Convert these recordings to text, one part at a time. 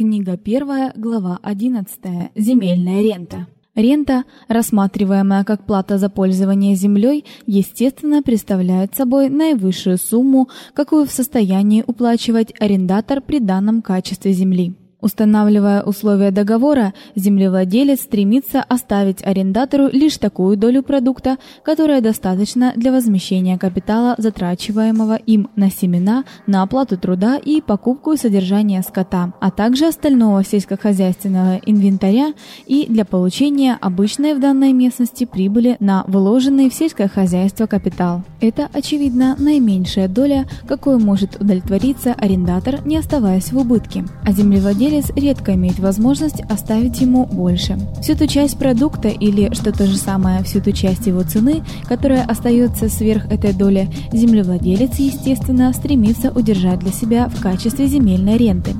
Книга 1, глава 11. Земельная рента. Рента, рассматриваемая как плата за пользование землей, естественно, представляет собой наивысшую сумму, какую в состоянии уплачивать арендатор при данном качестве земли. Устанавливая условия договора, землевладелец стремится оставить арендатору лишь такую долю продукта, которая достаточна для возмещения капитала, затрачиваемого им на семена, на оплату труда и покупку и содержание скота, а также остального сельскохозяйственного инвентаря и для получения обычной в данной местности прибыли на вложенный в сельское хозяйство капитал. Это, очевидно, наименьшая доля, какой может удовлетвориться арендатор, не оставаясь в убытке. А землевладелец владелец редко имеет возможность оставить ему больше. Всю ту часть продукта или, что то же самое, всю ту часть его цены, которая остается сверх этой доли, землевладелец, естественно, стремится удержать для себя в качестве земельной ренты,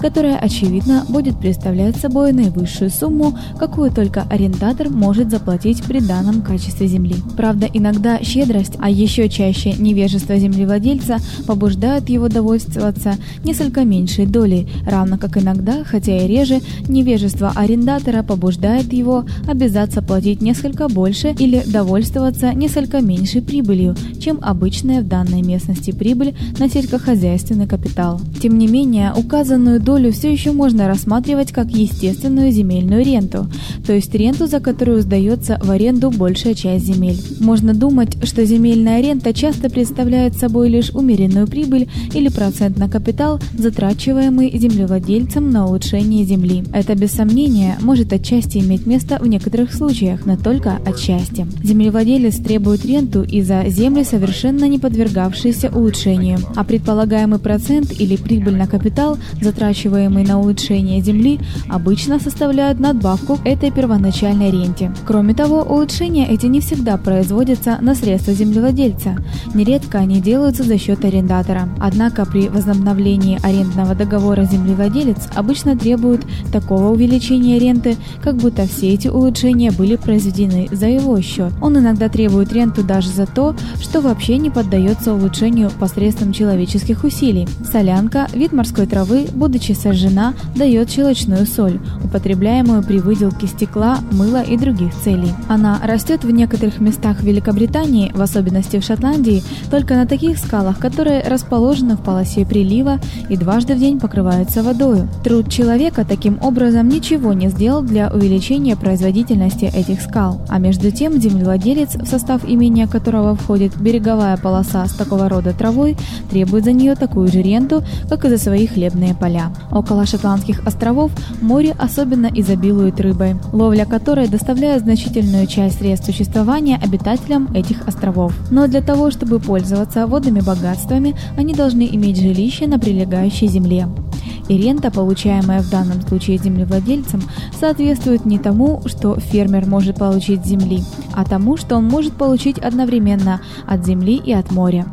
которая, очевидно, будет представлять собой наивысшую сумму, какую только арендатор может заплатить при данном качестве земли. Правда, иногда щедрость, а еще чаще невежество землевладельца побуждают его довольствоваться несколько меньшей долей, равно как иногда Иногда, хотя и реже, невежество арендатора побуждает его обязаться платить несколько больше или довольствоваться несколько меньшей прибылью, чем обычная в данной местности прибыль на сельскохозяйственный капитал. Тем не менее, указанную долю все еще можно рассматривать как естественную земельную ренту, то есть ренту, за которую сдается в аренду большая часть земель. Можно думать, что земельная рента часто представляет собой лишь умеренную прибыль или процент на капитал, затрачиваемый землевладельцем средством на улучшение земли. Это без сомнения может отчасти иметь место в некоторых случаях, но только отчасти. Землевладелец требует ренту и за земли, совершенно не подвергавшиеся улучшению, а предполагаемый процент или прибыль на капитал, затрачиваемый на улучшение земли, обычно составляют надбавку этой первоначальной ренте. Кроме того, улучшения эти не всегда производятся на средства землевладельца. Нередко они делаются за счет арендатора. Однако при возобновлении арендного договора землевладелец обычно требуют такого увеличения ренты, как будто все эти улучшения были произведены за его счет. Он иногда требует ренту даже за то, что вообще не поддается улучшению посредством человеческих усилий. Солянка, вид морской травы, будучи сожжена, дает щелочную соль, употребляемую при выделке стекла, мыла и других целей. Она растет в некоторых местах Великобритании, в особенности в Шотландии, только на таких скалах, которые расположены в полосе прилива и дважды в день покрываются водой. Труд человека таким образом ничего не сделал для увеличения производительности этих скал, а между тем землевладелец, в состав имения которого входит береговая полоса с такого рода травой, требует за нее такую же ренту, как и за свои хлебные поля. Около Шотландских островов море особенно изобилует рыбой, ловля которой доставляет значительную часть средств существования обитателям этих островов. Но для того, чтобы пользоваться водными богатствами, они должны иметь жилище на прилегающей земле и рента, получаемая в данном случае землевладельцем, соответствует не тому, что фермер может получить земли, а тому, что он может получить одновременно от земли и от моря.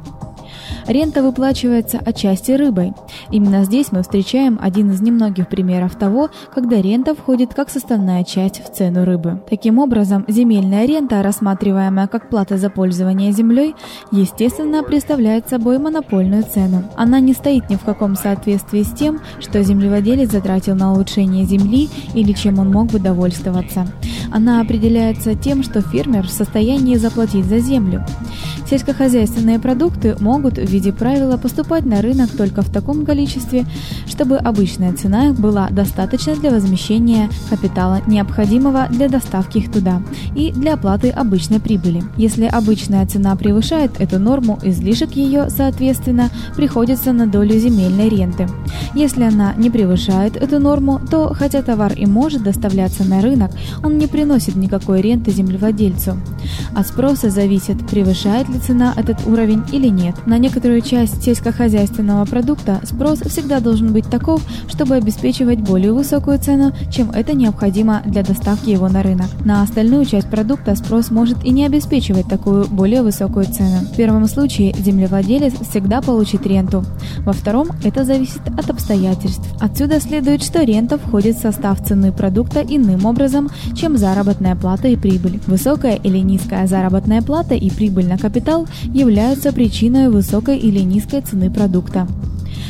Рента выплачивается отчасти рыбой. Именно здесь мы встречаем один из немногих примеров того, когда рента входит как составная часть в цену рыбы. Таким образом, земельная рента, рассматриваемая как плата за пользование землей, естественно, представляет собой монопольную цену. Она не стоит ни в каком соответствии с тем, что землевладелец затратил на улучшение земли или чем он мог бы довольствоваться. Она определяется тем, что фермер в состоянии заплатить за землю. Сельскохозяйственные продукты могут в виде правила поступать на рынок только в таком количестве, чтобы обычная цена была достаточна для возмещения капитала, необходимого для доставки их туда, и для оплаты обычной прибыли. Если обычная цена превышает эту норму, излишек ее, соответственно, приходится на долю земельной ренты. Если она не превышает эту норму, то хотя товар и может доставляться на рынок, он не приносит никакой ренты землевладельцу. От спроса зависит, превышает ли цена этот уровень или нет. На некоторую часть сельскохозяйственного продукта спрос всегда должен быть таков, чтобы обеспечивать более высокую цену, чем это необходимо для доставки его на рынок. На остальную часть продукта спрос может и не обеспечивать такую более высокую цену. В первом случае землевладелец всегда получит ренту. Во втором это зависит от обстоятельств. Отсюда следует, что рента входит в состав цены продукта иным образом, чем заработная плата и прибыль. Высокая или низкая заработная плата и прибыль на капитал являются причиной высокой или низкой цены продукта.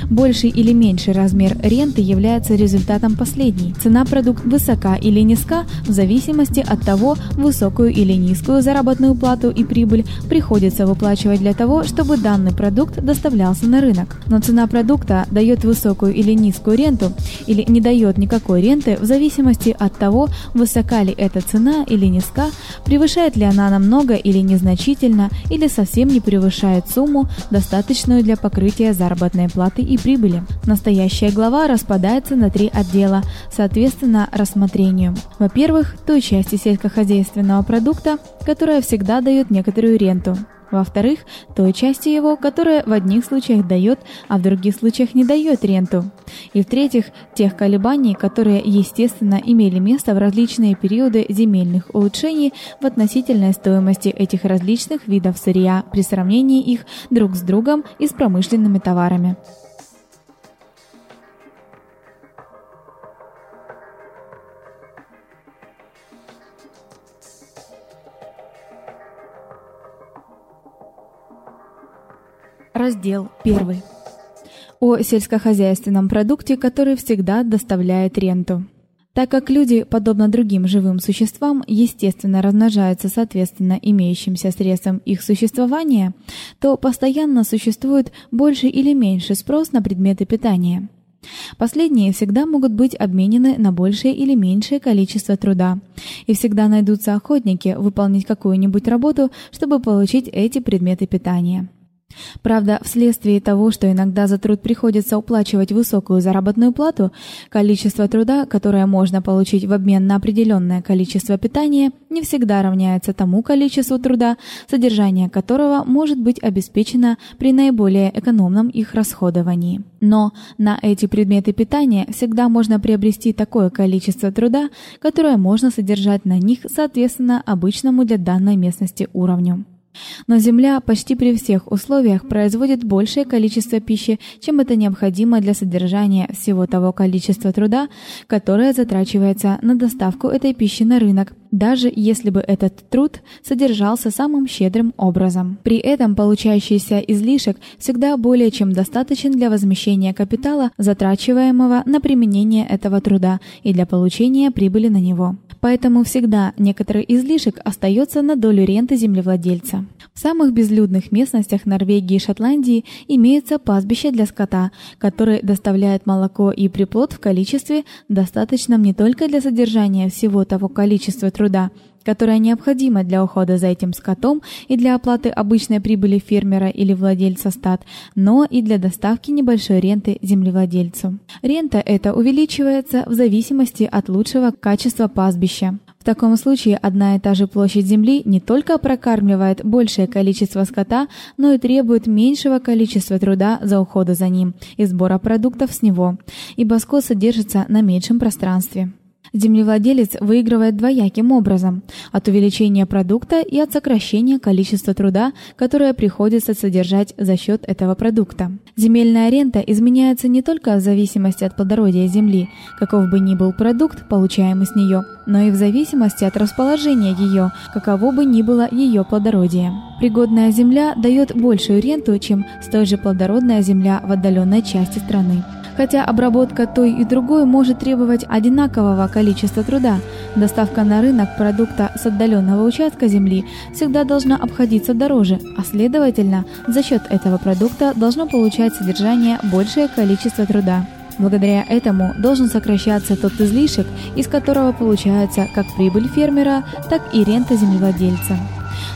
Больший или меньший размер ренты является результатом последней. Цена продукта высока или низка в зависимости от того, высокую или низкую заработную плату и прибыль приходится выплачивать для того, чтобы данный продукт доставлялся на рынок. Но цена продукта дает высокую или низкую ренту или не дает никакой ренты в зависимости от того, высока ли эта цена или низка, превышает ли она намного или незначительно, или совсем не превышает сумму, достаточную для покрытия заработной платы и прибыли. Настоящая глава распадается на три отдела, соответственно рассмотрению. Во-первых, той части сельскохозяйственного продукта, которая всегда дает некоторую ренту. Во-вторых, той части его, которая в одних случаях дает, а в других случаях не дает ренту. И в-третьих, тех колебаний, которые, естественно, имели место в различные периоды земельных улучшений в относительной стоимости этих различных видов сырья при сравнении их друг с другом и с промышленными товарами. Раздел 1. О сельскохозяйственном продукте, который всегда доставляет ренту. Так как люди, подобно другим живым существам, естественно размножаются соответственно имеющимся средствам их существования, то постоянно существует больше или меньше спрос на предметы питания. Последние всегда могут быть обменены на большее или меньшее количество труда, и всегда найдутся охотники выполнить какую-нибудь работу, чтобы получить эти предметы питания. Правда, вследствие того, что иногда за труд приходится уплачивать высокую заработную плату, количество труда, которое можно получить в обмен на определенное количество питания, не всегда равняется тому количеству труда, содержание которого может быть обеспечено при наиболее экономном их расходовании. Но на эти предметы питания всегда можно приобрести такое количество труда, которое можно содержать на них соответственно обычному для данной местности уровню. Но Земля почти при всех условиях производит большее количество пищи, чем это необходимо для содержания всего того количества труда, которое затрачивается на доставку этой пищи на рынок, даже если бы этот труд содержался самым щедрым образом. При этом получающийся излишек всегда более чем достаточен для возмещения капитала, затрачиваемого на применение этого труда и для получения прибыли на него. Поэтому всегда некоторый излишек остается на долю ренты землевладельца. В самых безлюдных местностях Норвегии и Шотландии имеются пастбища для скота, которые доставляют молоко и приплод в количестве достаточном не только для содержания всего того количества труда, которое необходимо для ухода за этим скотом и для оплаты обычной прибыли фермера или владельца стад, но и для доставки небольшой ренты землевладельцу. Рента эта увеличивается в зависимости от лучшего качества пастбища. В таком случае одна и та же площадь земли не только прокармливает большее количество скота, но и требует меньшего количества труда за уход за ним и сбора продуктов с него, ибо скот содержится на меньшем пространстве. Землевладелец выигрывает двояким образом: от увеличения продукта и от сокращения количества труда, которое приходится содержать за счет этого продукта. Земельная рента изменяется не только в зависимости от плодородия земли, каков бы ни был продукт, получаемый с нее, но и в зависимости от расположения ее, каково бы ни было ее плодородие. Пригодная земля дает большую ренту, чем столь же плодородная земля в отдаленной части страны. Хотя обработка той и другой может требовать одинакового количества труда, доставка на рынок продукта с отдаленного участка земли всегда должна обходиться дороже, а следовательно, за счет этого продукта должно получать содержание большее количество труда. Благодаря этому должен сокращаться тот излишек, из которого получается как прибыль фермера, так и рента землевладельца.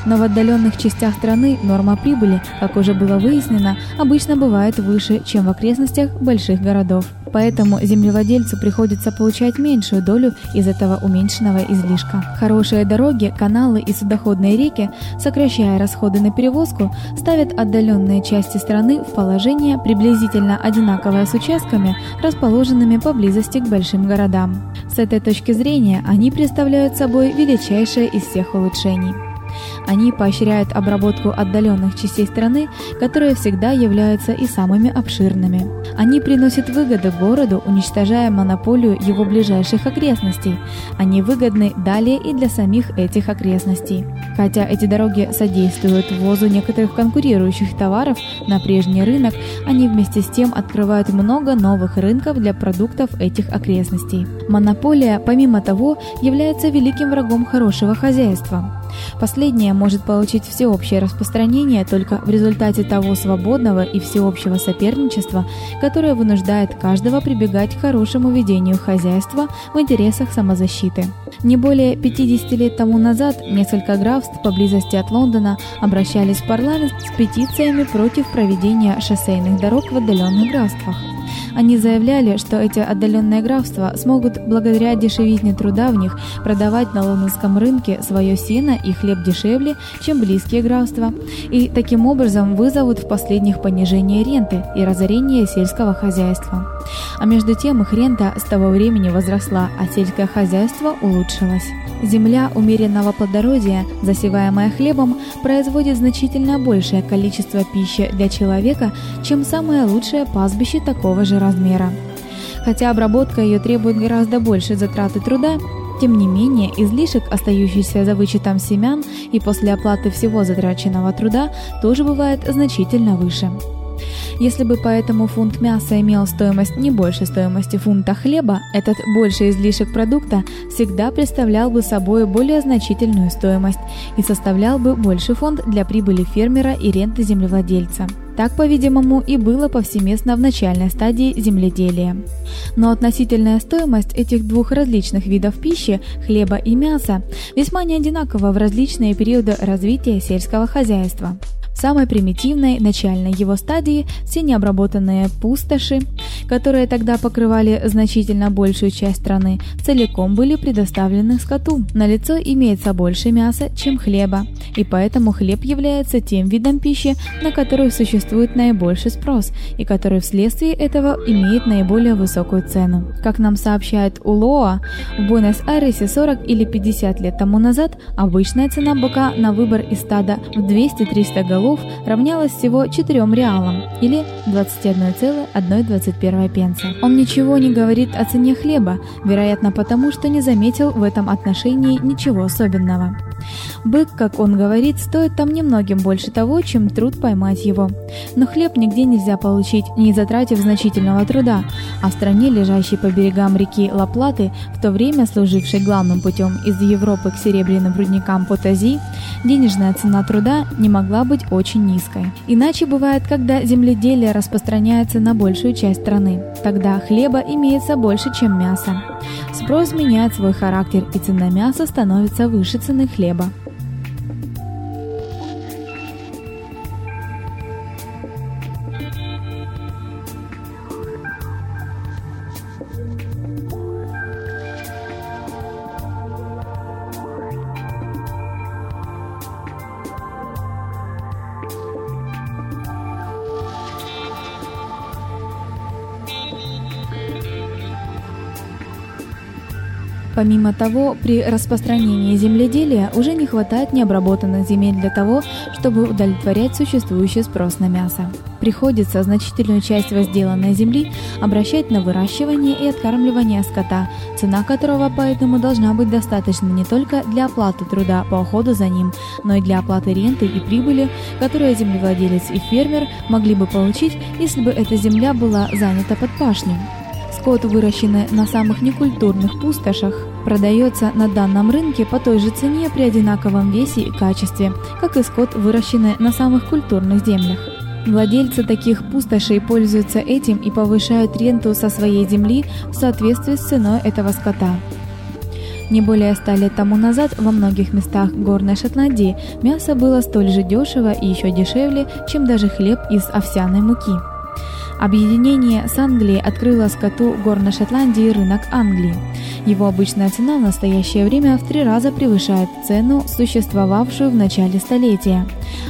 Но в отдаленных частях страны норма прибыли, как уже было выяснено, обычно бывает выше, чем в окрестностях больших городов. Поэтому землевладельцу приходится получать меньшую долю из этого уменьшенного излишка. Хорошие дороги, каналы и судоходные реки, сокращая расходы на перевозку, ставят отдаленные части страны в положение приблизительно одинаковое с участками, расположенными поблизости к большим городам. С этой точки зрения они представляют собой величайшее из всех улучшений. Они поощряют обработку отдаленных частей страны, которые всегда являются и самыми обширными. Они приносят выгоды городу, уничтожая монополию его ближайших окрестностей. Они выгодны далее и для самих этих окрестностей. Хотя эти дороги содействуют ввозу некоторых конкурирующих товаров на прежний рынок, они вместе с тем открывают много новых рынков для продуктов этих окрестностей. Монополия, помимо того, является великим врагом хорошего хозяйства. Последнее может получить всеобщее распространение только в результате того свободного и всеобщего соперничества, которое вынуждает каждого прибегать к хорошему ведению хозяйства в интересах самозащиты. Не более 50 лет тому назад несколько графств поблизости от Лондона обращались в парламент с петициями против проведения шоссейных дорог в отдаленных графствах. Они заявляли, что эти отдаленные графства смогут благодаря дешевизне труда в них продавать на лондонском рынке свое сено и хлеб дешевле, чем близкие графства, и таким образом вызовут в последних понижение ренты и разорение сельского хозяйства. А между тем их рента с того времени возросла, а сельское хозяйство улучшилось. Земля умеренного плодородия, засеваемая хлебом, производит значительно большее количество пищи для человека, чем самое лучшее пастбище такого же размера. Хотя обработка ее требует гораздо больше затраты труда, тем не менее, излишек, остающийся за вычетом семян и после оплаты всего затраченного труда, тоже бывает значительно выше. Если бы поэтому фунт мяса имел стоимость не больше стоимости фунта хлеба, этот больший излишек продукта всегда представлял бы собой более значительную стоимость и составлял бы больший фонд для прибыли фермера и ренты землевладельца. Так, по-видимому, и было повсеместно в начальной стадии земледелия. Но относительная стоимость этих двух различных видов пищи, хлеба и мяса, весьма не одинакова в различные периоды развития сельского хозяйства самой примитивной начальной его стадии все необработанные пустоши, которые тогда покрывали значительно большую часть страны, целиком были предоставлены скоту. На лицо имеется больше мяса, чем хлеба, и поэтому хлеб является тем видом пищи, на который существует наибольший спрос и который вследствие этого имеет наиболее высокую цену. Как нам сообщает Улоа, в Буэнос-Айресе 40 или 50 лет тому назад обычная цена быка на выбор из стада в 200-300 голов голов равнялось всего 4 реалам или 21,121 пенса. Он ничего не говорит о цене хлеба, вероятно потому, что не заметил в этом отношении ничего особенного. Бык, как он говорит, стоит там немногим больше того, чем труд поймать его. Но хлеб нигде нельзя получить, не затратив значительного труда, а в стране, лежащей по берегам реки Ла-Платы, в то время служившей главным путем из Европы к серебряным рудникам Потази, денежная цена труда не могла быть очень низкой. Иначе бывает, когда земледелие распространяется на большую часть страны. Тогда хлеба имеется больше, чем мяса. Спрос меняет свой характер, и цена мяса становится выше цены хлеба. Помимо того, при распространении земледелия уже не хватает необработанных земель для того, чтобы удовлетворять существующий спрос на мясо. Приходится значительную часть возделанной земли обращать на выращивание и откармливание скота, цена которого поэтому должна быть достаточна не только для оплаты труда по уходу за ним, но и для оплаты ренты и прибыли, которые землевладелец и фермер могли бы получить, если бы эта земля была занята под пашню. Скот, выращенный на самых некультурных пустошах, продается на данном рынке по той же цене при одинаковом весе и качестве, как и скот, выращенный на самых культурных землях. Владельцы таких пустошей пользуются этим и повышают ренту со своей земли в соответствии с ценой этого скота. Не более ста лет тому назад во многих местах горной Шотландии мясо было столь же дешево и еще дешевле, чем даже хлеб из овсяной муки. Объединение с Англией открыло скоту горной Шотландии рынок Англии. Его обычная цена в настоящее время в три раза превышает цену, существовавшую в начале столетия.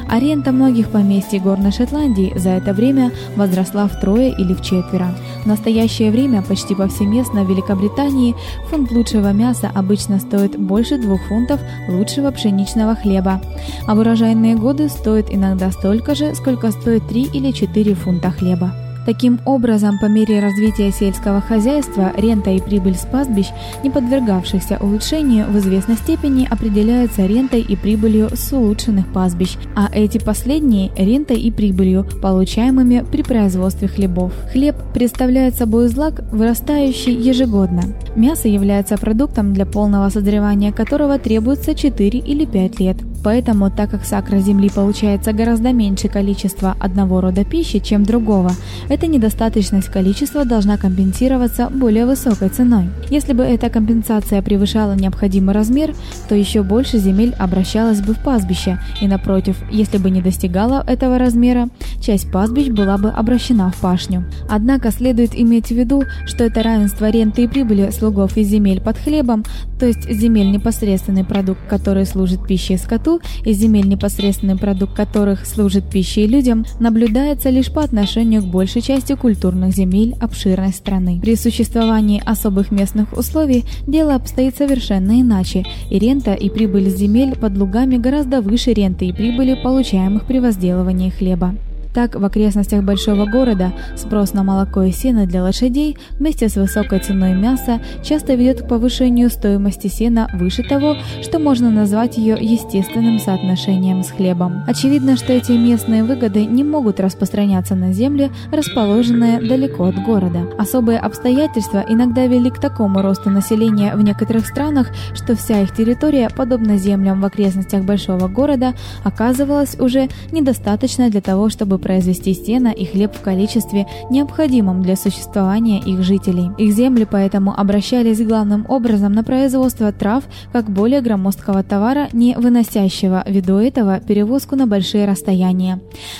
Аренда многих поместий горной Шотландии за это время возросла втрое или вчетверо. В настоящее время почти повсеместно в Великобритании фунт лучшего мяса обычно стоит больше 2 фунтов лучшего пшеничного хлеба, а в урожайные годы стоит иногда столько же, сколько стоит 3 или 4 фунта хлеба. Таким образом, по мере развития сельского хозяйства, рента и прибыль с пастбищ, не подвергавшихся улучшению, в известной степени определяются рентой и прибылью с улучшенных пастбищ, а эти последние – рентой и прибылью, получаемыми при производстве хлебов. Хлеб представляет собой злак, вырастающий ежегодно. Мясо является продуктом, для полного созревания которого требуется 4 или 5 лет. Поэтому, так как с акра земли получается гораздо меньше количества одного рода пищи, чем другого, эта недостаточность количества должна компенсироваться более высокой ценой. Если бы эта компенсация превышала необходимый размер, то еще больше земель обращалось бы в пастбище, и напротив, если бы не достигала этого размера, часть пастбищ была бы обращена в пашню. Однако следует иметь в виду, что это равенство ренты и прибыли слугов из земель под хлебом, то есть земель непосредственный продукт, который служит пищей скоту, скоту и земель, непосредственный продукт которых служит пищей людям, наблюдается лишь по отношению к большей части культурных земель обширной страны. При существовании особых местных условий дело обстоит совершенно иначе, и рента и прибыль земель под лугами гораздо выше ренты и прибыли, получаемых при возделывании хлеба. Так, в окрестностях большого города спрос на молоко и сено для лошадей вместе с высокой ценой мяса часто ведет к повышению стоимости сена выше того, что можно назвать ее естественным соотношением с хлебом. Очевидно, что эти местные выгоды не могут распространяться на земли, расположенные далеко от города. Особые обстоятельства иногда вели к такому росту населения в некоторых странах, что вся их территория, подобно землям в окрестностях большого города, оказывалась уже недостаточной для того, чтобы произвести сено и хлеб в количестве, необходимом для существования их жителей. Их земли поэтому обращались главным образом на производство трав как более громоздкого товара, не выносящего ввиду этого перевозку на большие расстояния.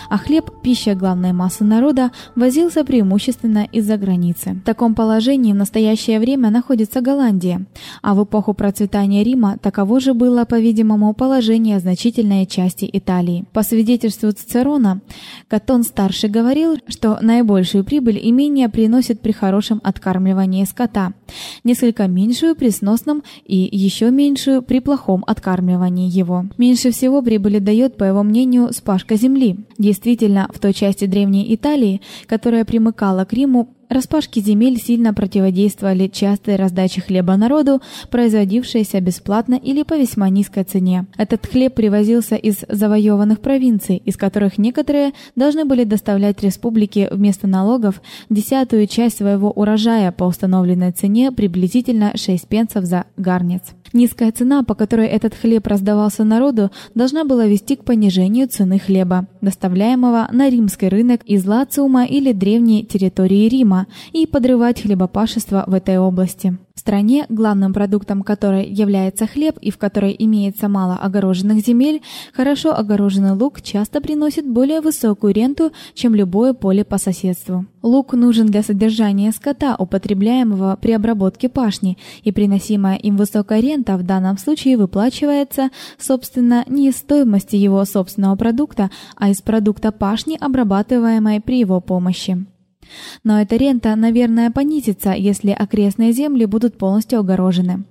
А хлеб, пища главной массы народа, возился преимущественно из-за границы. В таком положении в настоящее время находится Голландия, а в эпоху процветания Рима таково же было, по-видимому, положение значительной части Италии. По свидетельству Цицерона, Катон-старший говорил, что наибольшую прибыль имение приносит при хорошем откармливании скота, несколько меньшую при сносном и еще меньшую при плохом откармливании его. Меньше всего прибыли дает, по его мнению, спашка земли. Действительно, в той части древней Италии, которая примыкала к Риму, Распашки земель сильно противодействовали частой раздаче хлеба народу, производившейся бесплатно или по весьма низкой цене. Этот хлеб привозился из завоеванных провинций, из которых некоторые должны были доставлять республике вместо налогов десятую часть своего урожая по установленной цене приблизительно 6 пенсов за гарнец. Низкая цена, по которой этот хлеб раздавался народу, должна была вести к понижению цены хлеба, доставляемого на римский рынок из Лациума или древней территории Рима, и подрывать хлебопашество в этой области. В стране, главным продуктом которой является хлеб и в которой имеется мало огороженных земель, хорошо огороженный луг часто приносит более высокую ренту, чем любое поле по соседству. Луг нужен для содержания скота, употребляемого при обработке пашни, и приносимая им высокая рента в данном случае выплачивается, собственно, не из стоимости его собственного продукта, а из продукта пашни, обрабатываемой при его помощи. Но эта рента, наверное, понизится, если окрестные земли будут полностью огорожены.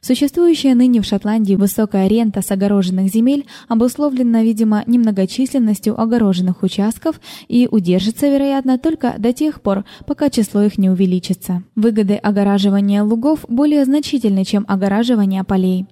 Существующая ныне в Шотландии высокая рента с огороженных земель обусловлена, видимо, немногочисленностью огороженных участков и удержится, вероятно, только до тех пор, пока число их не увеличится. Выгоды огораживания лугов более значительны, чем огораживание полей.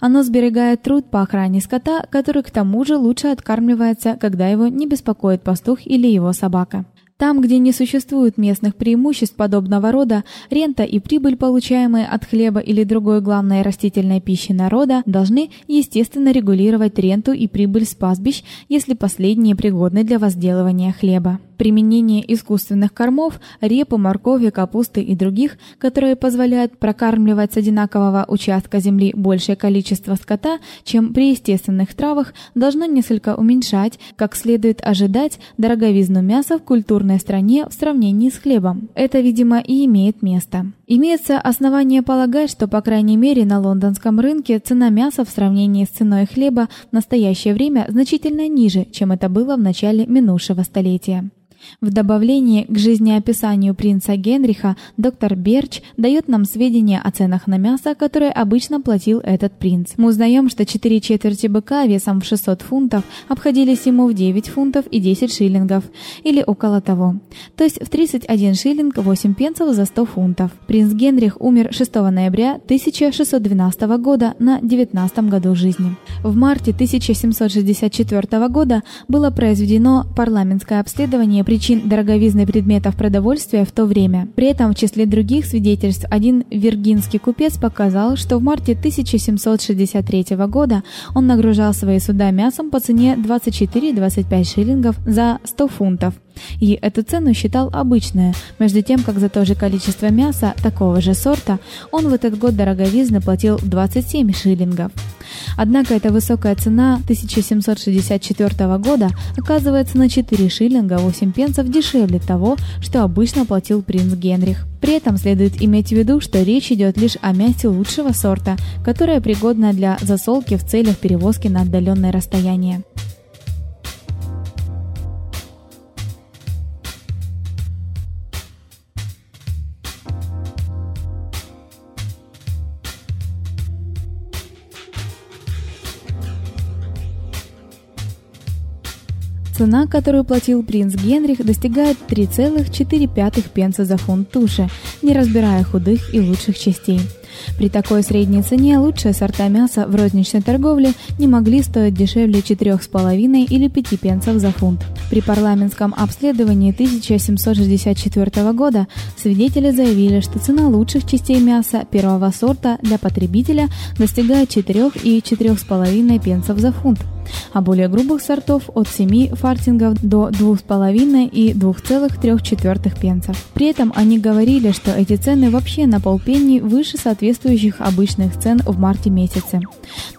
Оно сберегает труд по охране скота, который к тому же лучше откармливается, когда его не беспокоит пастух или его собака. Там, где не существует местных преимуществ подобного рода, рента и прибыль, получаемые от хлеба или другой главной растительной пищи народа, должны естественно регулировать ренту и прибыль с пастбищ, если последние пригодны для возделывания хлеба. Применение искусственных кормов, репы, моркови, капусты и других, которые позволяют прокармливать с одинакового участка земли большее количество скота, чем при естественных травах, должно несколько уменьшать, как следует ожидать, дороговизну мяса в культурной стране в сравнении с хлебом. Это, видимо, и имеет место. Имеется основание полагать, что по крайней мере на лондонском рынке цена мяса в сравнении с ценой хлеба в настоящее время значительно ниже, чем это было в начале минувшего столетия. В добавлении к жизнеописанию принца Генриха доктор Берч дает нам сведения о ценах на мясо, которые обычно платил этот принц. Мы узнаем, что 4 четверти быка весом в 600 фунтов обходились ему в 9 фунтов и 10 шиллингов, или около того. То есть в 31 шиллинг 8 пенсов за 100 фунтов. Принц Генрих умер 6 ноября 1612 года на 19 году жизни. В марте 1764 года было произведено парламентское обследование причин причин дороговизны предметов продовольствия в то время. При этом в числе других свидетельств один виргинский купец показал, что в марте 1763 года он нагружал свои суда мясом по цене 24-25 шиллингов за 100 фунтов. И эту цену считал обычной, между тем как за то же количество мяса такого же сорта он в этот год дороговизны платил 27 шиллингов. Однако эта высокая цена 1764 года оказывается на 4 шиллинга 8 пенсов дешевле того, что обычно платил принц Генрих. При этом следует иметь в виду, что речь идет лишь о мясе лучшего сорта, которое пригодно для засолки в целях перевозки на отдаленное расстояние. Цена, которую платил принц Генрих, достигает 3,4 пенса за фунт туши, не разбирая худых и лучших частей. При такой средней цене лучшие сорта мяса в розничной торговле не могли стоить дешевле 4,5 или 5 пенсов за фунт. При парламентском обследовании 1764 года свидетели заявили, что цена лучших частей мяса первого сорта для потребителя достигает 4 и 4,5 пенсов за фунт а более грубых сортов от 7 фартингов до 2,5 и 2,3 пенсов. При этом они говорили, что эти цены вообще на полпенни выше соответствующих обычных цен в марте месяце.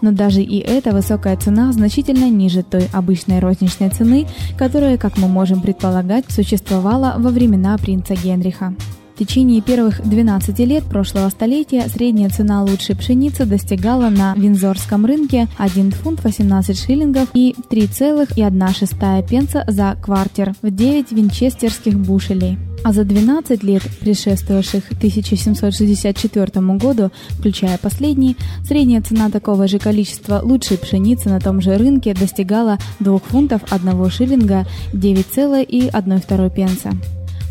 Но даже и эта высокая цена значительно ниже той обычной розничной цены, которая, как мы можем предполагать, существовала во времена принца Генриха. В течение первых 12 лет прошлого столетия средняя цена лучшей пшеницы достигала на Винзорском рынке 1 фунт 18 шиллингов и 3,1 пенса за квартер в 9 винчестерских бушелей. А за 12 лет, предшествовавших 1764 году, включая последний, средняя цена такого же количества лучшей пшеницы на том же рынке достигала 2 фунтов 1 шиллинга 9,1 пенса.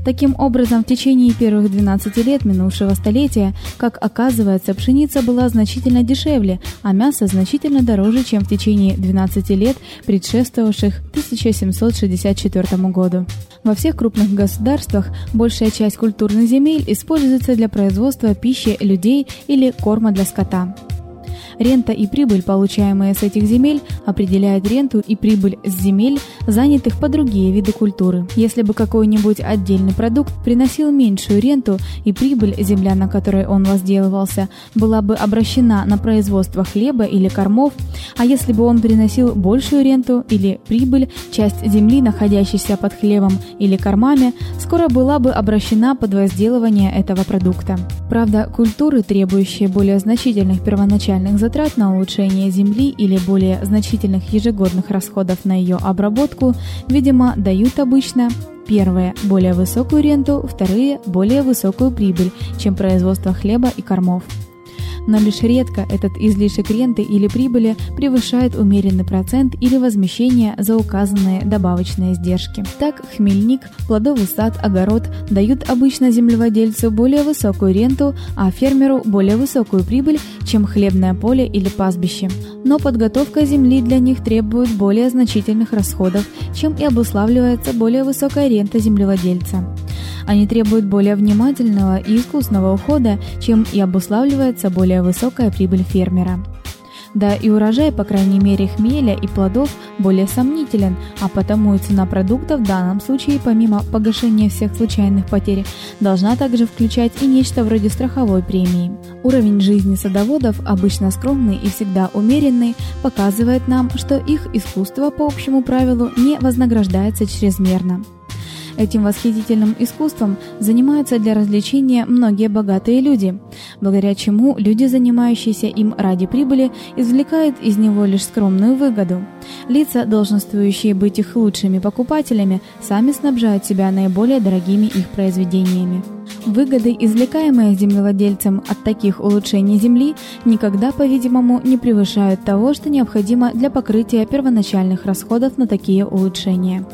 Таким образом, в течение первых 12 лет минувшего столетия, как оказывается, пшеница была значительно дешевле, а мясо значительно дороже, чем в течение 12 лет, предшествовавших 1764 году. Во всех крупных государствах большая часть культурных земель используется для производства пищи людей или корма для скота. Рента и прибыль, получаемые с этих земель, определяют ренту и прибыль с земель, занятых по другие виды культуры. Если бы какой-нибудь отдельный продукт приносил меньшую ренту и прибыль, земля, на которой он возделывался, была бы обращена на производство хлеба или кормов, а если бы он приносил большую ренту или прибыль, часть земли, находящейся под хлебом или кормами, скоро была бы обращена под возделывание этого продукта. Правда, культуры, требующие более значительных первоначальных затрат, на улучшение земли или более значительных ежегодных расходов на ее обработку, видимо, дают обычно Первые более высокую ренту, вторые более высокую прибыль, чем производство хлеба и кормов но лишь редко этот излишек ренты или прибыли превышает умеренный процент или возмещение за указанные добавочные издержки. Так, хмельник, плодовый сад, огород дают обычно землевладельцу более высокую ренту, а фермеру более высокую прибыль, чем хлебное поле или пастбище. Но подготовка земли для них требует более значительных расходов, чем и обуславливается более высокая рента землевладельца. Они требуют более внимательного и искусного ухода, чем и обуславливается более высокая прибыль фермера. Да и урожай, по крайней мере, хмеля и плодов более сомнителен, а потому и цена продукта в данном случае, помимо погашения всех случайных потерь, должна также включать и нечто вроде страховой премии. Уровень жизни садоводов, обычно скромный и всегда умеренный, показывает нам, что их искусство по общему правилу не вознаграждается чрезмерно. Этим восхитительным искусством занимаются для развлечения многие богатые люди, благодаря чему люди, занимающиеся им ради прибыли, извлекают из него лишь скромную выгоду. Лица, долженствующие быть их лучшими покупателями, сами снабжают себя наиболее дорогими их произведениями. Выгоды, извлекаемые землевладельцем от таких улучшений земли, никогда, по-видимому, не превышают того, что необходимо для покрытия первоначальных расходов на такие улучшения.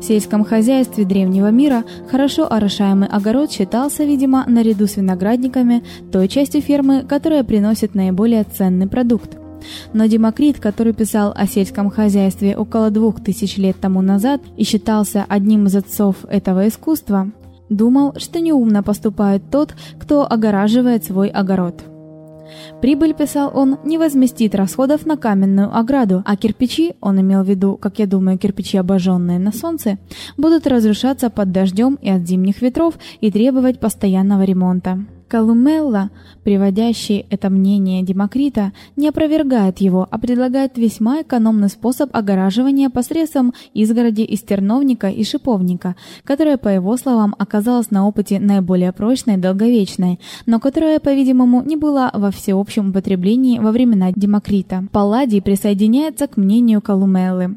В сельском хозяйстве древнего мира хорошо орошаемый огород считался, видимо, наряду с виноградниками той частью фермы, которая приносит наиболее ценный продукт. Но Демокрит, который писал о сельском хозяйстве около двух тысяч лет тому назад и считался одним из отцов этого искусства, думал, что неумно поступает тот, кто огораживает свой огород. Прибыль, писал он, не возместит расходов на каменную ограду, а кирпичи, он имел в виду, как я думаю, кирпичи обожженные на солнце, будут разрушаться под дождем и от зимних ветров и требовать постоянного ремонта. Колумелла, приводящий это мнение Демокрита, не опровергает его, а предлагает весьма экономный способ огораживания посредством изгороди из терновника и шиповника, которая, по его словам, оказалась на опыте наиболее прочной и долговечной, но которая, по-видимому, не была во всеобщем употреблении во времена Демокрита. Палладий присоединяется к мнению Колумеллы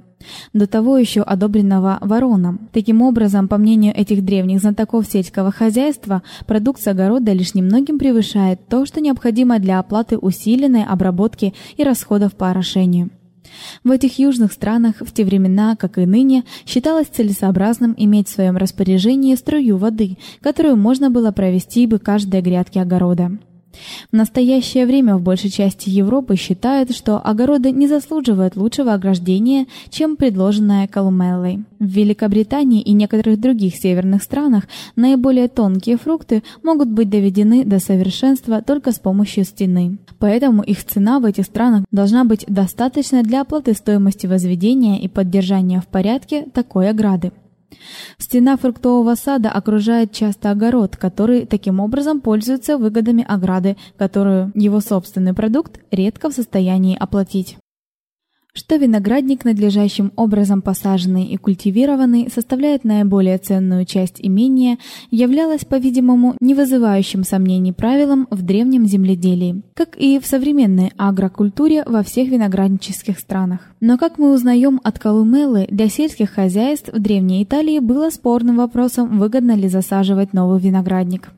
до того еще одобренного Вороном. Таким образом, по мнению этих древних знатоков сельского хозяйства, продукция огорода лишь немногим превышает то, что необходимо для оплаты усиленной обработки и расходов по орошению. В этих южных странах в те времена, как и ныне, считалось целесообразным иметь в своем распоряжении струю воды, которую можно было провести бы каждой грядке огорода. В настоящее время в большей части Европы считают, что огороды не заслуживают лучшего ограждения, чем предложенное Колумеллой. В Великобритании и некоторых других северных странах наиболее тонкие фрукты могут быть доведены до совершенства только с помощью стены. Поэтому их цена в этих странах должна быть достаточной для оплаты стоимости возведения и поддержания в порядке такой ограды. Стена фруктового сада окружает часто огород, который таким образом пользуется выгодами ограды, которую его собственный продукт редко в состоянии оплатить что виноградник, надлежащим образом посаженный и культивированный, составляет наиболее ценную часть имения, являлось, по-видимому, не вызывающим сомнений правилом в древнем земледелии, как и в современной агрокультуре во всех винограднических странах. Но как мы узнаем от Колумеллы, для сельских хозяйств в древней Италии было спорным вопросом, выгодно ли засаживать новый виноградник.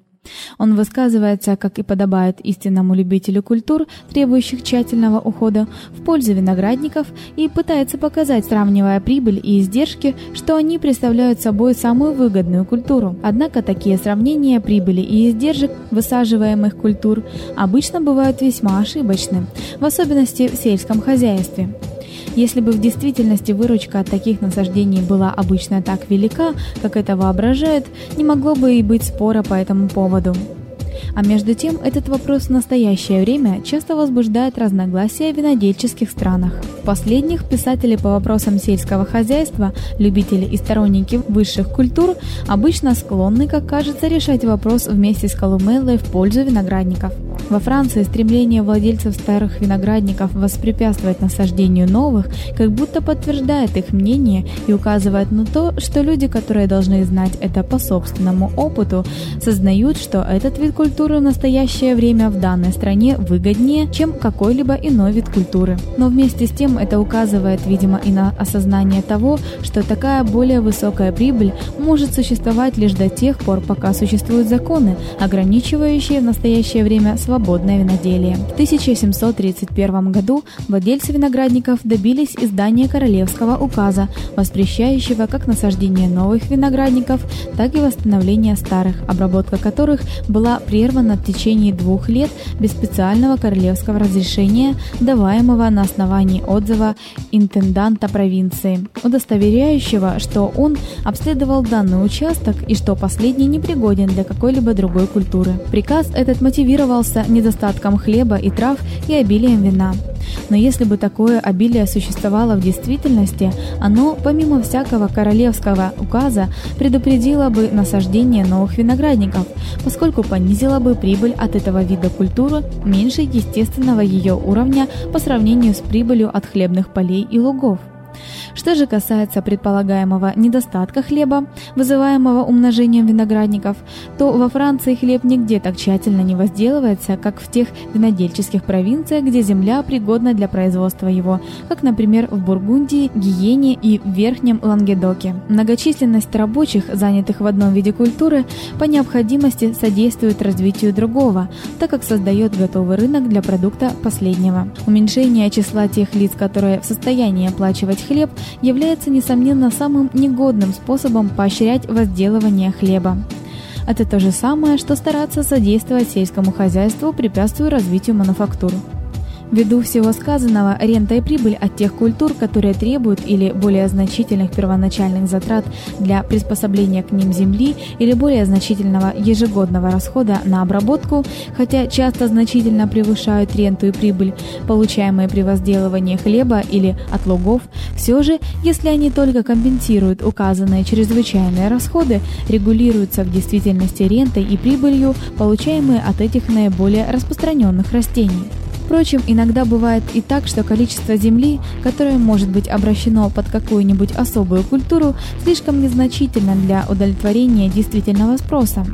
Он высказывается, как и подобает истинному любителю культур, требующих тщательного ухода, в пользу виноградников и пытается показать, сравнивая прибыль и издержки, что они представляют собой самую выгодную культуру. Однако такие сравнения прибыли и издержек высаживаемых культур обычно бывают весьма ошибочны, в особенности в сельском хозяйстве. Если бы в действительности выручка от таких насаждений была обычно так велика, как это воображают, не могло бы и быть спора по этому поводу. А между тем, этот вопрос в настоящее время часто возбуждает разногласия в винодельческих странах. В последних писатели по вопросам сельского хозяйства, любители и сторонники высших культур обычно склонны, как кажется, решать вопрос вместе с Колумеллой в пользу виноградников. Во Франции стремление владельцев старых виноградников воспрепятствовать насаждению новых, как будто подтверждает их мнение и указывает на то, что люди, которые должны знать это по собственному опыту, сознают, что этот вид культуры в настоящее время в данной стране выгоднее, чем какой-либо иной вид культуры. Но вместе с тем это указывает, видимо, и на осознание того, что такая более высокая прибыль может существовать лишь до тех пор, пока существуют законы, ограничивающие в настоящее время свободное виноделие. В 1731 году владельцы виноградников добились издания королевского указа, воспрещающего как насаждение новых виноградников, так и восстановление старых, обработка которых была прервана в течение двух лет без специального королевского разрешения, даваемого на основании отзыва интенданта провинции, удостоверяющего, что он обследовал данный участок и что последний непригоден для какой-либо другой культуры. Приказ этот мотивировался недостатком хлеба и трав и обилием вина. Но если бы такое обилие существовало в действительности, оно, помимо всякого королевского указа, предупредило бы насаждение новых виноградников, поскольку понизило бы прибыль от этого вида культуры меньше естественного ее уровня по сравнению с прибылью от хлебных полей и лугов. Что же касается предполагаемого недостатка хлеба, вызываемого умножением виноградников, то во Франции хлеб нигде так тщательно не возделывается, как в тех винодельческих провинциях, где земля пригодна для производства его, как, например, в Бургундии, Гиене и Верхнем Лангедоке. Многочисленность рабочих, занятых в одном виде культуры, по необходимости содействует развитию другого, так как создает готовый рынок для продукта последнего. Уменьшение числа тех лиц, которые в состоянии оплачивать хлеб, является несомненно самым негодным способом поощрять возделывание хлеба. Это то же самое, что стараться содействовать сельскому хозяйству, препятствуя развитию мануфактур. Ввиду всего сказанного, рента и прибыль от тех культур, которые требуют или более значительных первоначальных затрат для приспособления к ним земли или более значительного ежегодного расхода на обработку, хотя часто значительно превышают ренту и прибыль, получаемые при возделывании хлеба или от лугов, все же, если они только компенсируют указанные чрезвычайные расходы, регулируются в действительности рентой и прибылью, получаемые от этих наиболее распространенных растений. Впрочем, иногда бывает и так, что количество земли, которое может быть обращено под какую-нибудь особую культуру, слишком незначительно для удовлетворения действительного спроса.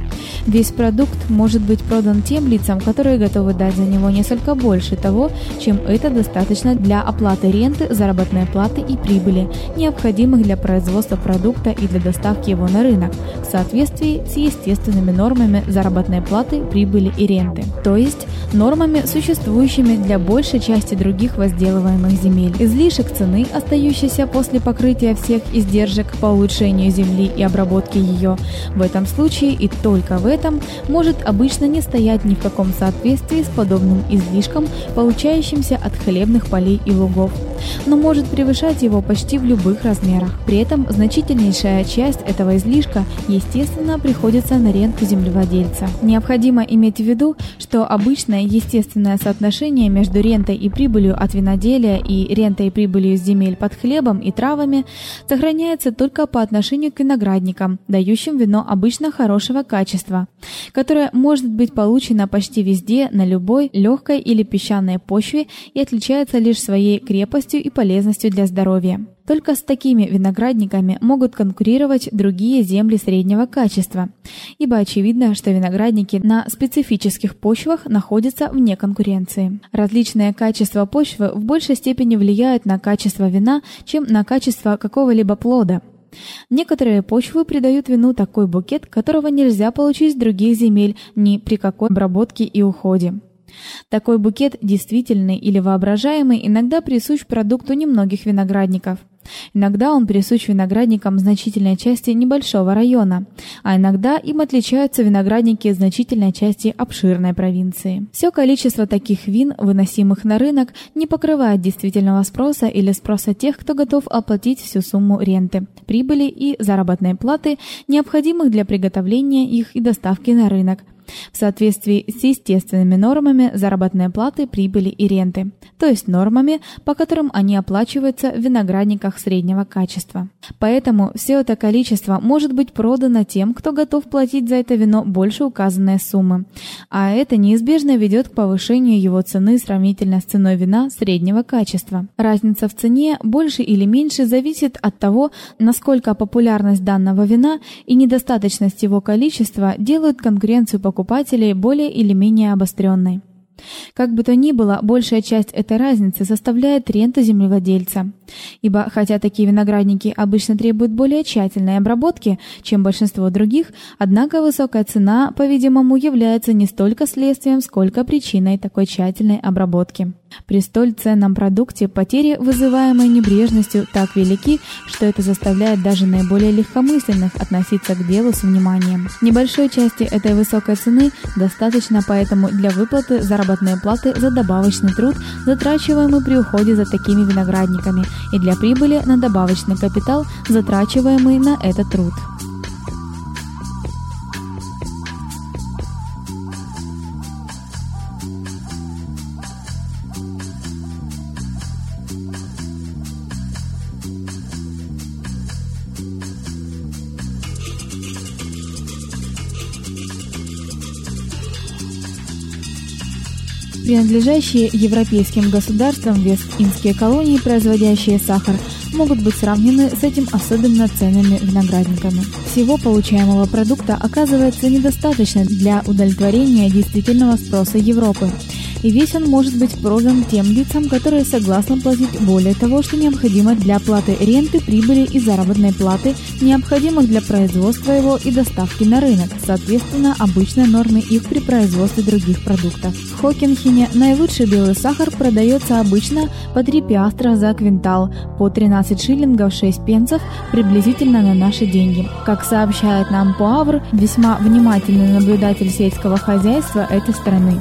Весь продукт может быть продан тем лицам, которые готовы дать за него несколько больше того, чем это достаточно для оплаты ренты, заработной платы и прибыли, необходимых для производства продукта и для доставки его на рынок, в соответствии с естественными нормами заработной платы, прибыли и ренты, то есть нормами, существующими общими для большей части других возделываемых земель. Излишек цены, остающийся после покрытия всех издержек по улучшению земли и обработке ее, в этом случае и только в этом может обычно не стоять ни в каком соответствии с подобным излишком, получающимся от хлебных полей и лугов, но может превышать его почти в любых размерах. При этом значительнейшая часть этого излишка, естественно, приходится на ренту землевладельца. Необходимо иметь в виду, что обычное естественное соотношение соотношение между рентой и прибылью от виноделия и рентой и прибылью с земель под хлебом и травами сохраняется только по отношению к виноградникам, дающим вино обычно хорошего качества, которое может быть получено почти везде на любой легкой или песчаной почве и отличается лишь своей крепостью и полезностью для здоровья. Только с такими виноградниками могут конкурировать другие земли среднего качества, ибо очевидно, что виноградники на специфических почвах находятся вне конкуренции. Различные качества почвы в большей степени влияют на качество вина, чем на качество какого-либо плода. Некоторые почвы придают вину такой букет, которого нельзя получить с других земель ни при какой обработке и уходе. Такой букет, действительный или воображаемый, иногда присущ продукту немногих виноградников. Иногда он присущ виноградникам значительной части небольшого района, а иногда им отличаются виноградники значительной части обширной провинции. Все количество таких вин, выносимых на рынок, не покрывает действительного спроса или спроса тех, кто готов оплатить всю сумму ренты, прибыли и заработной платы, необходимых для приготовления их и доставки на рынок, в соответствии с естественными нормами заработной платы, прибыли и ренты, то есть нормами, по которым они оплачиваются в виноградниках среднего качества. Поэтому все это количество может быть продано тем, кто готов платить за это вино больше указанной суммы, а это неизбежно ведет к повышению его цены сравнительно с ценой вина среднего качества. Разница в цене больше или меньше зависит от того, насколько популярность данного вина и недостаточность его количества делают конкуренцию покупателей более или менее обостренной. Как бы то ни было, большая часть этой разницы составляет рента землевладельца. Ибо хотя такие виноградники обычно требуют более тщательной обработки, чем большинство других, однако высокая цена, по-видимому, является не столько следствием, сколько причиной такой тщательной обработки. При столь ценном продукте потери, вызываемые небрежностью, так велики, что это заставляет даже наиболее легкомысленных относиться к делу с вниманием. Небольшой части этой высокой цены достаточно поэтому для выплаты заработной платы за добавочный труд, затрачиваемый при уходе за такими виноградниками, и для прибыли на добавочный капитал, затрачиваемый на этот труд. Принадлежащие европейским государствам вест-индские колонии, производящие сахар, могут быть сравнены с этим особенно ценными виноградниками. Всего получаемого продукта оказывается недостаточно для удовлетворения действительного спроса Европы и весь он может быть продан тем лицам, которые согласны платить более того, что необходимо для оплаты ренты, прибыли и заработной платы, необходимых для производства его и доставки на рынок, соответственно обычной норме их при производстве других продуктов. В Хокенхене наилучший белый сахар продается обычно по 3 пиастра за квинтал, по 13 шиллингов 6 пенсов, приблизительно на наши деньги. Как сообщает нам Пуавр, весьма внимательный наблюдатель сельского хозяйства этой страны.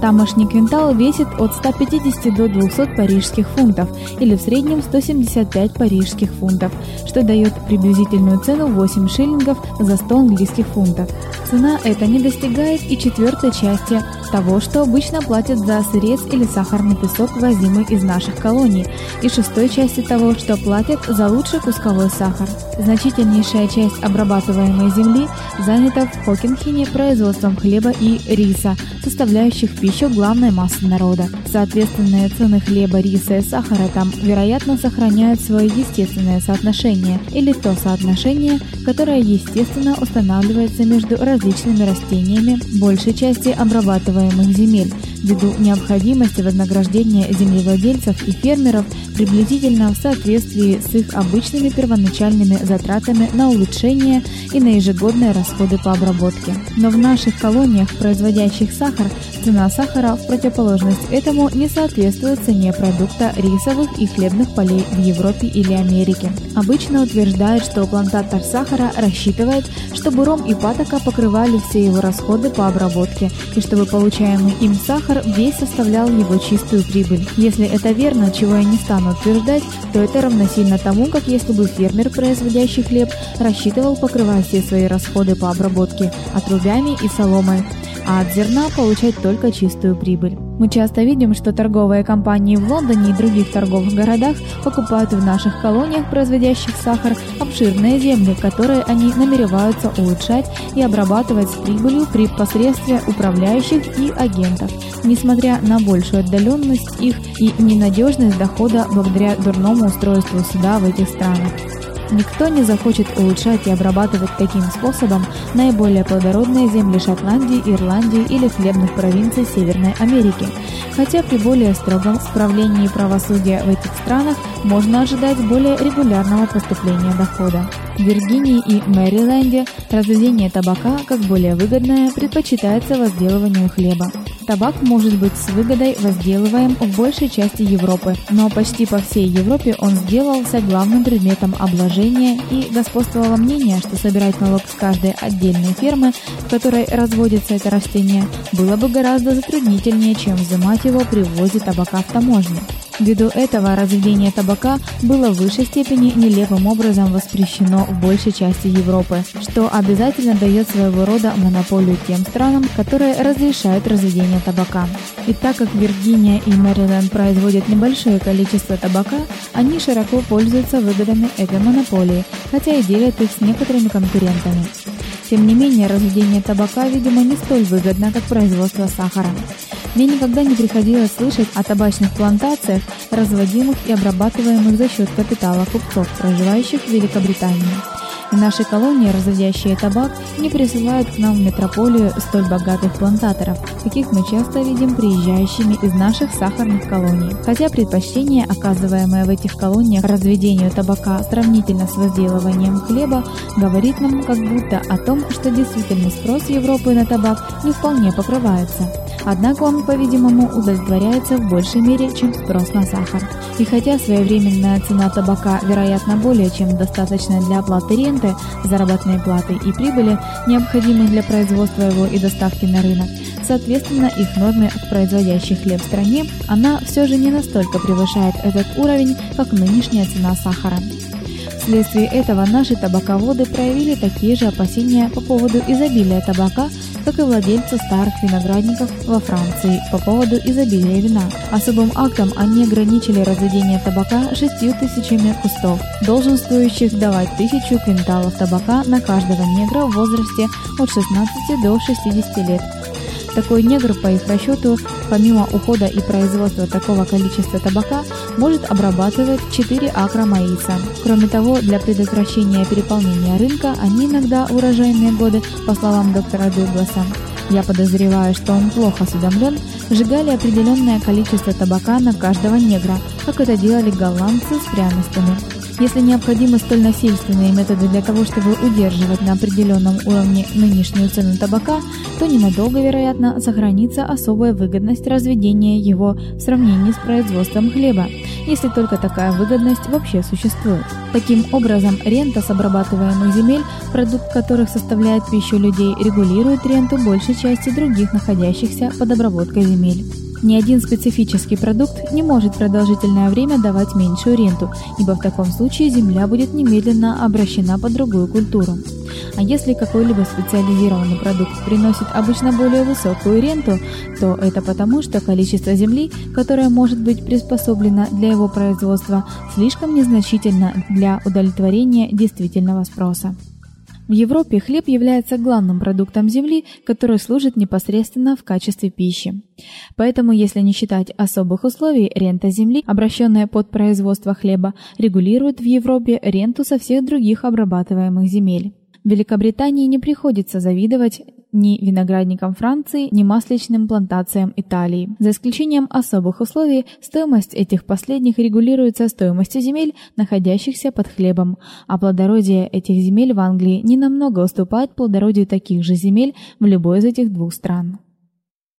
Тамошний квинтал весит от 150 до 200 парижских фунтов или в среднем 175 парижских фунтов, что дает приблизительную цену 8 шиллингов за 100 английских фунтов. Цена эта не достигает и четвертой части того, что обычно платят за сырец или сахарный песок, возимый из наших колоний, и шестой части того, что платят за лучший кусковой сахар. Значительнейшая часть обрабатываемой земли занята в Хокенхене производством хлеба и риса, составляющих пищу главной массы народа. Соответственные цены хлеба, риса и сахара там, вероятно, сохраняют свое естественное соотношение или то соотношение, которое естественно устанавливается между различными растениями большей части обрабатываемых земель ввиду необходимости вознаграждения землевладельцев и фермеров приблизительно в соответствии с их обычными первоначальными затратами на улучшение и на ежегодные расходы по обработке. Но в наших колониях, производящих сахар, цена сахара в противоположность этому не соответствует цене продукта рисовых и хлебных полей в Европе или Америке. Обычно утверждают, что плантатор сахара рассчитывает, чтобы ром и патока покрывали все его расходы по обработке и чтобы получаемый им сахар весь составлял его чистую прибыль. Если это верно, чего я не стану утверждать, то это равносильно тому, как если бы фермер, производящий хлеб, рассчитывал покрывать все свои расходы по обработке отрубями и соломой, а от зерна получать только чистую прибыль. Мы часто видим, что торговые компании в Лондоне и других торговых городах покупают в наших колониях, производящих сахар, обширные земли, которые они намереваются улучшать и обрабатывать с прибылью при посредстве управляющих и агентов. Несмотря на большую отдаленность их и ненадежность дохода благодаря дурному устройству суда в этих странах. Никто не захочет улучшать и обрабатывать таким способом наиболее плодородные земли Шотландии, Ирландии или хлебных провинций Северной Америки. Хотя при более строгом справлении правосудия в этих странах можно ожидать более регулярного поступления дохода. В Виргинии и Мэриленде разведение табака, как более выгодное, предпочитается возделыванию хлеба. Табак может быть с выгодой возделываем в большей части Европы, но почти по всей Европе он сделался главным предметом обложения и господствовало мнение, что собирать налог с каждой отдельной фермы, в которой разводится это растение, было бы гораздо затруднительнее, чем взимать его при ввозе табака в таможню. Ввиду этого разведение табака было в высшей степени нелепым образом воспрещено в большей части Европы, что обязательно дает своего рода монополию тем странам, которые разрешают разведение табака. И так как Виргиния и Мэриленд производят небольшое количество табака, они широко пользуются выгодами этой монополии, хотя и делят их с некоторыми конкурентами. Тем не менее, разведение табака, видимо, не столь выгодно, как производство сахара. Мне никогда не приходилось слышать о табачных плантациях, разводимых и обрабатываемых за счет капитала купцов, проживающих в Великобритании. И наши колонии, разводящие табак, не присылают к нам в метрополию столь богатых плантаторов, каких мы часто видим приезжающими из наших сахарных колоний. Хотя предпочтение, оказываемое в этих колониях разведению табака сравнительно с возделыванием хлеба, говорит нам как будто о том, что действительный спрос Европы на табак не вполне покрывается. Однако он, по-видимому, удовлетворяется в большей мере, чем спрос на сахар. И хотя своевременная цена табака, вероятно, более чем достаточна для оплаты ренты, заработной платы и прибыли, необходимых для производства его и доставки на рынок, соответственно их норме в производящей хлеб стране, она все же не настолько превышает этот уровень, как нынешняя цена сахара. Вследствие этого наши табаководы проявили такие же опасения по поводу изобилия табака, как и владельцы старых виноградников во Франции по поводу изобилия вина. Особым актом они ограничили разведение табака шестью тысячами кустов, долженствующих давать тысячу квинталов табака на каждого негра в возрасте от 16 до 60 лет. Такой негр, по их расчету, помимо ухода и производства такого количества табака, может обрабатывать 4 акра маиса. Кроме того, для предотвращения переполнения рынка они иногда урожайные годы, по словам доктора Дугласа, я подозреваю, что он плохо осведомлен, сжигали определенное количество табака на каждого негра, как это делали голландцы с пряностями. Если необходимы столь насильственные методы для того, чтобы удерживать на определенном уровне нынешнюю цену табака, то ненадолго, вероятно, сохранится особая выгодность разведения его в сравнении с производством хлеба, если только такая выгодность вообще существует. Таким образом, рента с обрабатываемых земель, продукт которых составляет пищу людей, регулирует ренту большей части других находящихся под обработкой земель. Ни один специфический продукт не может продолжительное время давать меньшую ренту, ибо в таком случае земля будет немедленно обращена под другую культуру. А если какой-либо специализированный продукт приносит обычно более высокую ренту, то это потому, что количество земли, которое может быть приспособлено для его производства, слишком незначительно для удовлетворения действительного спроса. В Европе хлеб является главным продуктом земли, который служит непосредственно в качестве пищи. Поэтому, если не считать особых условий, рента земли, обращенная под производство хлеба, регулирует в Европе ренту со всех других обрабатываемых земель. Великобритании не приходится завидовать ни виноградникам Франции, ни масличным плантациям Италии. За исключением особых условий, стоимость этих последних регулируется стоимостью земель, находящихся под хлебом, а плодородие этих земель в Англии не намного уступает плодородию таких же земель в любой из этих двух стран.